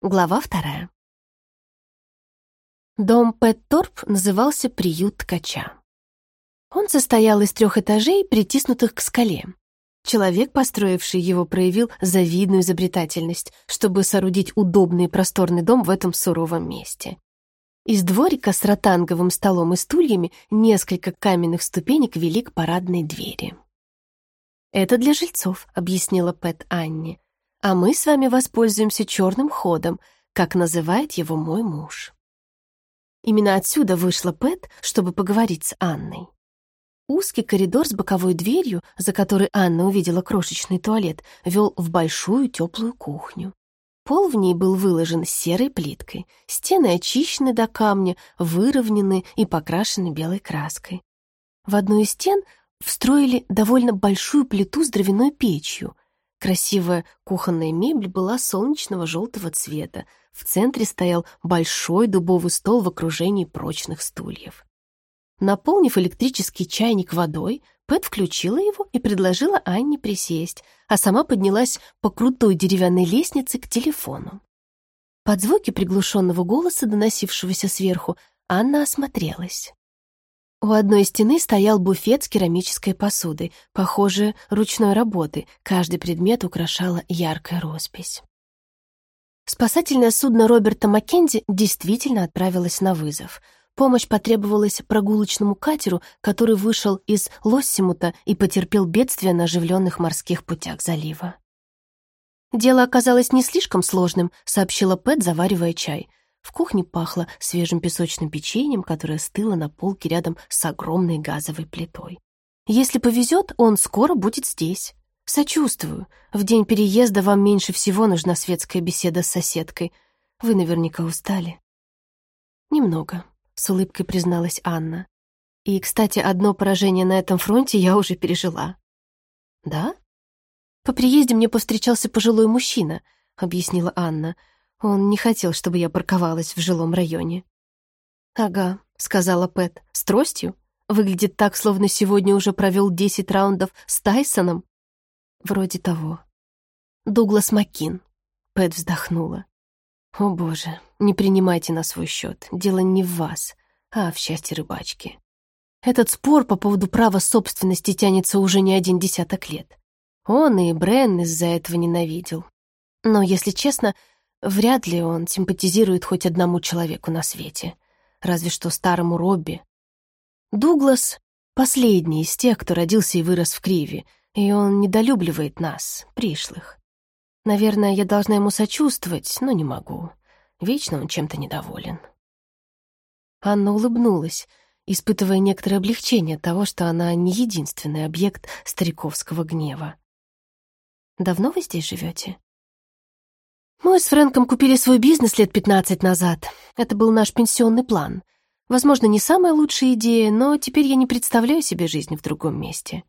Глава вторая. Дом Пэт-Торп назывался «Приют ткача». Он состоял из трех этажей, притиснутых к скале. Человек, построивший его, проявил завидную изобретательность, чтобы соорудить удобный и просторный дом в этом суровом месте. Из дворика с ротанговым столом и стульями несколько каменных ступенек вели к парадной двери. «Это для жильцов», — объяснила Пэт Анне а мы с вами воспользуемся черным ходом, как называет его мой муж. Именно отсюда вышла Пэт, чтобы поговорить с Анной. Узкий коридор с боковой дверью, за которой Анна увидела крошечный туалет, вел в большую теплую кухню. Пол в ней был выложен серой плиткой, стены очищены до камня, выровнены и покрашены белой краской. В одну из стен встроили довольно большую плиту с дровяной печью — Красивая кухонная мебель была солнечного желтого цвета. В центре стоял большой дубовый стол в окружении прочных стульев. Наполнив электрический чайник водой, Пэт включила его и предложила Анне присесть, а сама поднялась по крутой деревянной лестнице к телефону. Под звуки приглушенного голоса, доносившегося сверху, Анна осмотрелась. У одной стены стоял буфет с керамической посудой, похоже, ручной работы. Каждый предмет украшала яркая роспись. Спасательное судно Роберта Маккензи действительно отправилось на вызов. Помощь потребовалась прогулочному катеру, который вышел из Лоссимута и потерпел бедствие на оживленных морских путях залива. «Дело оказалось не слишком сложным», — сообщила Пэт, заваривая чай. В кухне пахло свежим песочным печеньем, которое стыло на полке рядом с огромной газовой плитой. Если повезет, он скоро будет здесь. Сочувствую. В день переезда вам меньше всего нужна светская беседа с соседкой. Вы наверняка устали. Немного, с улыбкой призналась Анна. И, кстати, одно поражение на этом фронте я уже пережила. Да? По приезде мне повстречался пожилой мужчина, объяснила Анна. Он не хотел, чтобы я парковалась в жилом районе. «Ага», — сказала Пэт, — «с тростью? Выглядит так, словно сегодня уже провел десять раундов с Тайсоном». «Вроде того». «Дуглас Маккин», — Пэт вздохнула. «О боже, не принимайте на свой счет. Дело не в вас, а в счастье рыбачки. Этот спор по поводу права собственности тянется уже не один десяток лет. Он и Брен из-за этого ненавидел. Но, если честно, Вряд ли он симпатизирует хоть одному человеку на свете. Разве что старому Робби. Дуглас — последний из тех, кто родился и вырос в Криве, и он недолюбливает нас, пришлых. Наверное, я должна ему сочувствовать, но не могу. Вечно он чем-то недоволен. Анна улыбнулась, испытывая некоторое облегчение от того, что она не единственный объект стариковского гнева. «Давно вы здесь живете? Мы с Фрэнком купили свой бизнес лет 15 назад. Это был наш пенсионный план. Возможно, не самая лучшая идея, но теперь я не представляю себе жизнь в другом месте.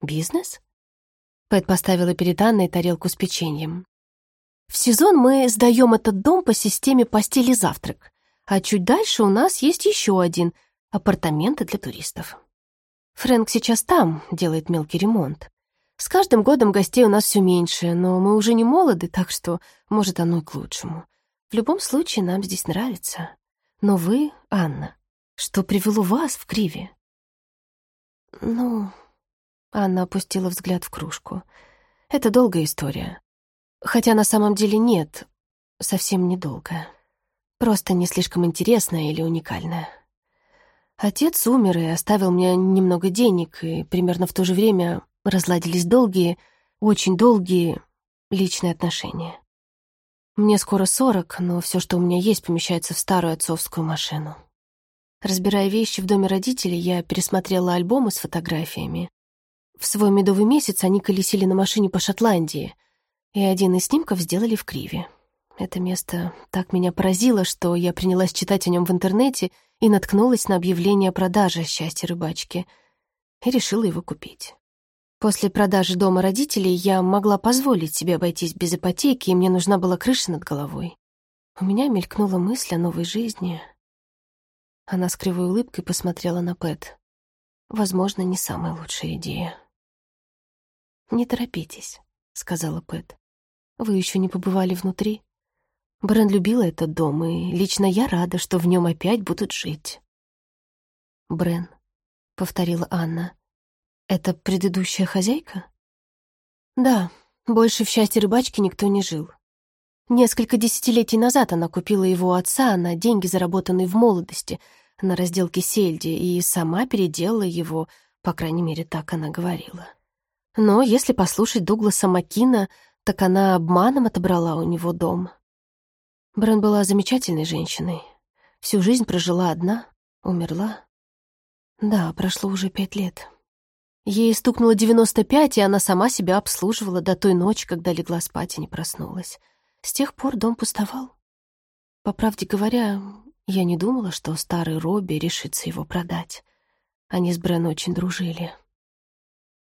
Бизнес? Пэт поставила перед Анной тарелку с печеньем. В сезон мы сдаем этот дом по системе постели-завтрак, а чуть дальше у нас есть еще один — апартаменты для туристов. Фрэнк сейчас там, делает мелкий ремонт. С каждым годом гостей у нас все меньше, но мы уже не молоды, так что, может, оно и к лучшему. В любом случае, нам здесь нравится. Но вы, Анна, что привело вас в Криве? Ну, Анна опустила взгляд в кружку. Это долгая история. Хотя на самом деле нет, совсем недолгая. Просто не слишком интересная или уникальная. Отец умер и оставил мне немного денег, и примерно в то же время разладились долгие, очень долгие личные отношения. Мне скоро сорок, но все, что у меня есть, помещается в старую отцовскую машину. Разбирая вещи в доме родителей, я пересмотрела альбомы с фотографиями. В свой медовый месяц они колесили на машине по Шотландии, и один из снимков сделали в Криве. Это место так меня поразило, что я принялась читать о нем в интернете и наткнулась на объявление о продаже «Счастье рыбачки» и решила его купить. После продажи дома родителей я могла позволить себе обойтись без ипотеки, и мне нужна была крыша над головой. У меня мелькнула мысль о новой жизни. Она с кривой улыбкой посмотрела на Пэт. Возможно, не самая лучшая идея. «Не торопитесь», — сказала Пэт. «Вы еще не побывали внутри? Брен любила этот дом, и лично я рада, что в нем опять будут жить. «Брен», — повторила Анна, — «это предыдущая хозяйка?» «Да, больше в счастье рыбачки никто не жил. Несколько десятилетий назад она купила его отца на деньги, заработанные в молодости, на разделке сельди, и сама переделала его, по крайней мере, так она говорила. Но если послушать Дугласа Маккина, так она обманом отобрала у него дом. Брен была замечательной женщиной. Всю жизнь прожила одна, умерла. Да, прошло уже пять лет. Ей стукнуло девяносто пять, и она сама себя обслуживала до той ночи, когда легла спать и не проснулась. С тех пор дом пустовал. По правде говоря, я не думала, что старый Робби решится его продать. Они с Брен очень дружили.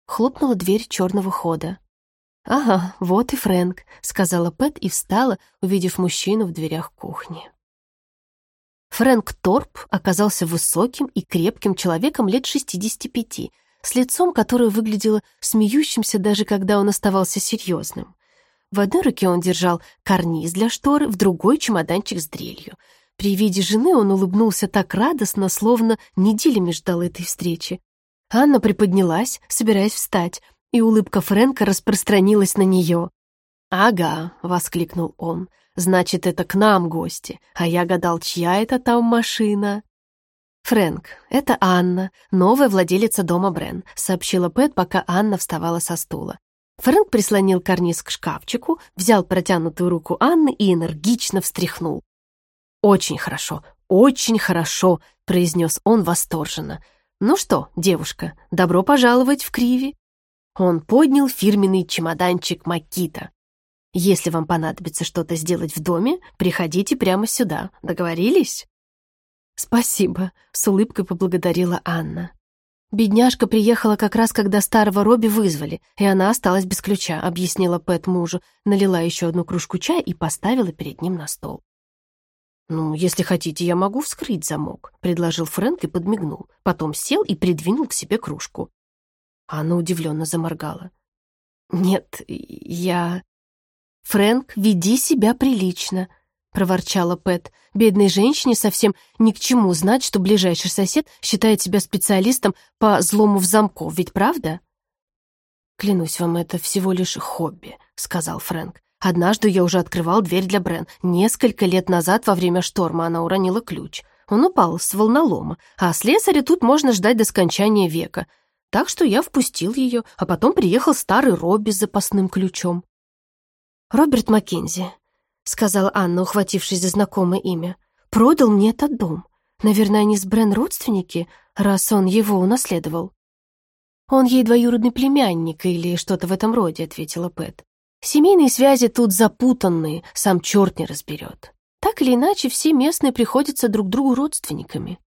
Хлопнула дверь черного хода. «Ага, вот и Фрэнк», — сказала Пэт и встала, увидев мужчину в дверях кухни. Фрэнк Торп оказался высоким и крепким человеком лет 65, с лицом, которое выглядело смеющимся даже когда он оставался серьезным. В одной руке он держал карниз для шторы, в другой — чемоданчик с дрелью. При виде жены он улыбнулся так радостно, словно неделями ждал этой встречи. Анна приподнялась, собираясь встать, и улыбка Фрэнка распространилась на нее. «Ага», — воскликнул он, — «значит, это к нам гости, а я гадал, чья это там машина». «Фрэнк, это Анна, новая владелица дома Брен», — сообщила Пэт, пока Анна вставала со стула. Фрэнк прислонил карниз к шкафчику, взял протянутую руку Анны и энергично встряхнул. «Очень хорошо, очень хорошо», — произнес он восторженно. «Ну что, девушка, добро пожаловать в Криви. Он поднял фирменный чемоданчик Макита. «Если вам понадобится что-то сделать в доме, приходите прямо сюда. Договорились?» «Спасибо», — с улыбкой поблагодарила Анна. «Бедняжка приехала как раз, когда старого Робби вызвали, и она осталась без ключа», — объяснила Пэт мужу, налила еще одну кружку чая и поставила перед ним на стол. «Ну, если хотите, я могу вскрыть замок», — предложил Фрэнк и подмигнул. Потом сел и придвинул к себе кружку. Анна удивленно заморгала. «Нет, я...» «Фрэнк, веди себя прилично», — проворчала Пэт. «Бедной женщине совсем ни к чему знать, что ближайший сосед считает себя специалистом по взлому в замков, ведь правда?» «Клянусь вам, это всего лишь хобби», — сказал Фрэнк. «Однажды я уже открывал дверь для Брен. Несколько лет назад во время шторма она уронила ключ. Он упал с волнолома, а слесаря тут можно ждать до скончания века. Так что я впустил ее, а потом приехал старый Робби с запасным ключом. «Роберт Маккензи», — сказала Анна, ухватившись за знакомое имя, — «продал мне этот дом. Наверное, они с Брен родственники, раз он его унаследовал». «Он ей двоюродный племянник или что-то в этом роде», — ответила Пэт. «Семейные связи тут запутанные, сам черт не разберет. Так или иначе, все местные приходятся друг другу родственниками».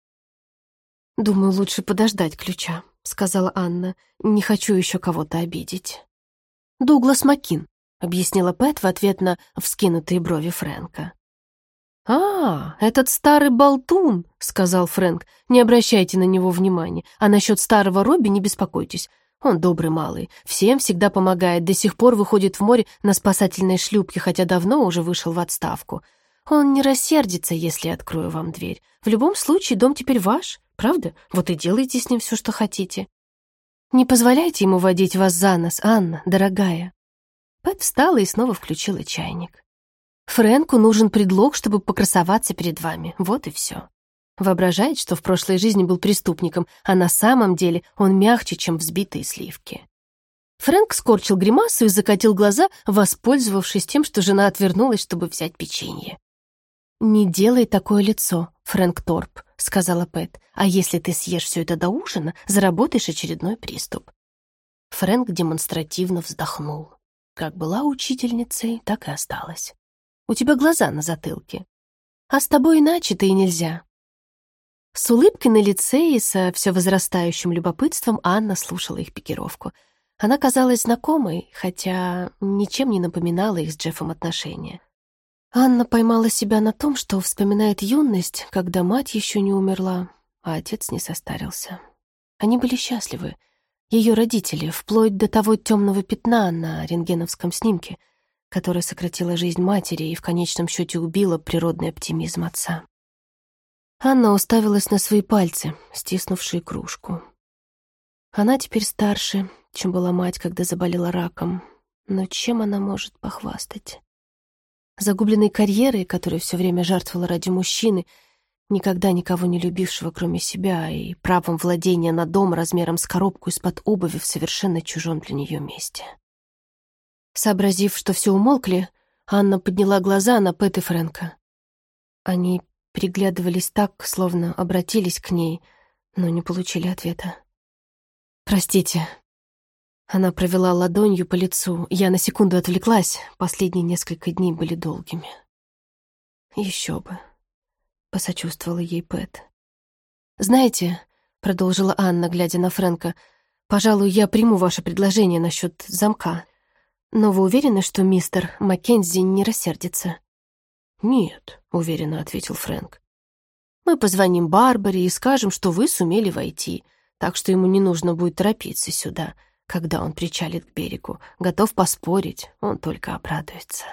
«Думаю, лучше подождать ключа», сказала Анна. «Не хочу еще кого-то обидеть». «Дуглас Маккин», — объяснила Пэт в ответ на вскинутые брови Фрэнка. «А, этот старый болтун», — сказал Фрэнк. «Не обращайте на него внимания. А насчет старого Робби не беспокойтесь. Он добрый малый, всем всегда помогает, до сих пор выходит в море на спасательной шлюпке, хотя давно уже вышел в отставку. Он не рассердится, если открою вам дверь. В любом случае, дом теперь ваш. Правда? Вот и делайте с ним все, что хотите. Не позволяйте ему водить вас за нос, Анна, дорогая. Пэт встала и снова включила чайник. Фрэнку нужен предлог, чтобы покрасоваться перед вами. Вот и все. Воображает, что в прошлой жизни был преступником, а на самом деле он мягче, чем взбитые сливки. Фрэнк скорчил гримасу и закатил глаза, воспользовавшись тем, что жена отвернулась, чтобы взять печенье. «Не делай такое лицо, Фрэнк Торп», — сказала Пэт. «А если ты съешь все это до ужина, заработаешь очередной приступ». Фрэнк демонстративно вздохнул. Как была учительницей, так и осталась. «У тебя глаза на затылке. А с тобой иначе-то и нельзя». С улыбкой на лице и со все возрастающим любопытством Анна слушала их пикировку. Она казалась знакомой, хотя ничем не напоминала их с Джеффом отношения. Анна поймала себя на том, что вспоминает юность, когда мать еще не умерла, а отец не состарился. Они были счастливы. Ее родители, вплоть до того темного пятна на рентгеновском снимке. которая сократила жизнь матери и в конечном счете убила природный оптимизм отца. Анна уставилась на свои пальцы, стиснувшие кружку. Она теперь старше, чем была мать, когда заболела раком. Но чем она может похвастать? Загубленной карьерой, которую все время жертвовала ради мужчины, никогда никого не любившего, кроме себя, и правом владения на дом размером с коробку из-под обуви в совершенно чужом для нее месте. Сообразив, что все умолкли, Анна подняла глаза на Пэт и Фрэнка. Они переглядывались так, словно обратились к ней, но не получили ответа. «Простите». Она провела ладонью по лицу. Я на секунду отвлеклась. Последние несколько дней были долгими. Еще бы. Посочувствовала ей Пэт. «Знаете», — продолжила Анна, глядя на Фрэнка, «пожалуй, я приму ваше предложение насчет замка. Но вы уверены, что мистер Маккензи не рассердится?» «Нет», — уверенно ответил Фрэнк. «Мы позвоним Барбаре и скажем, что вы сумели войти так что ему не нужно будет торопиться сюда, когда он причалит к берегу. Готов поспорить, он только обрадуется.